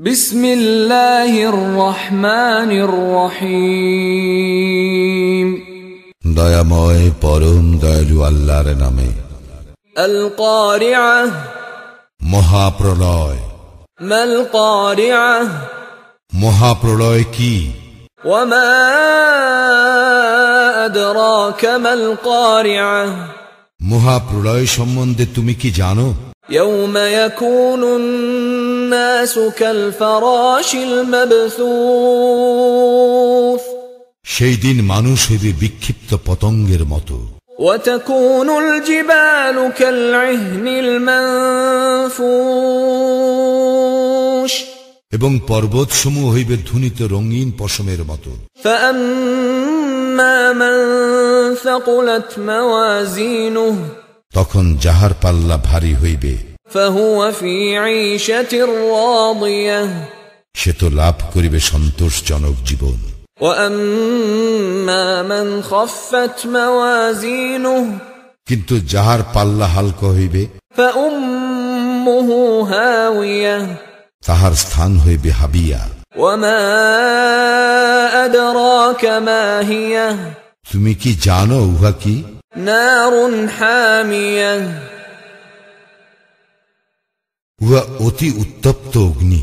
بسم الله الرحمن الرحيم দয়াময় পরম দয়ালু আল্লাহর নামে القارعة মহাপ্রলয় ما القارعة মহাপ্রলয় কি وما أدراك ما القارعة মহাপ্রলয় সম্বন্ধে তুমি কি জানো يوم يكون الناس كالفراش المبثوث সেই দিন মানুষ হইবে বিক্ষিপ্ত পতঙ্গের মতো وتكون الجبال كالعهن المنفوش এবং পর্বতসমূহ হইবে ধুনিত রঙিন পশমের মতো فأما من ثقلت موازينه তখন যাহার পাল্লা ভারী হইবে সে তো লাভ করিবে সন্তোষজনক জীবন। কিন্তু যাহার পাল্লা হালকা হইবে তাহার স্থান হইবে হাবিয়া। তুমি কি জানো উহা কি? نار حامية. وأتي التبت أغني